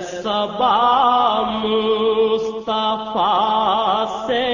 صبا مصطفیٰ سے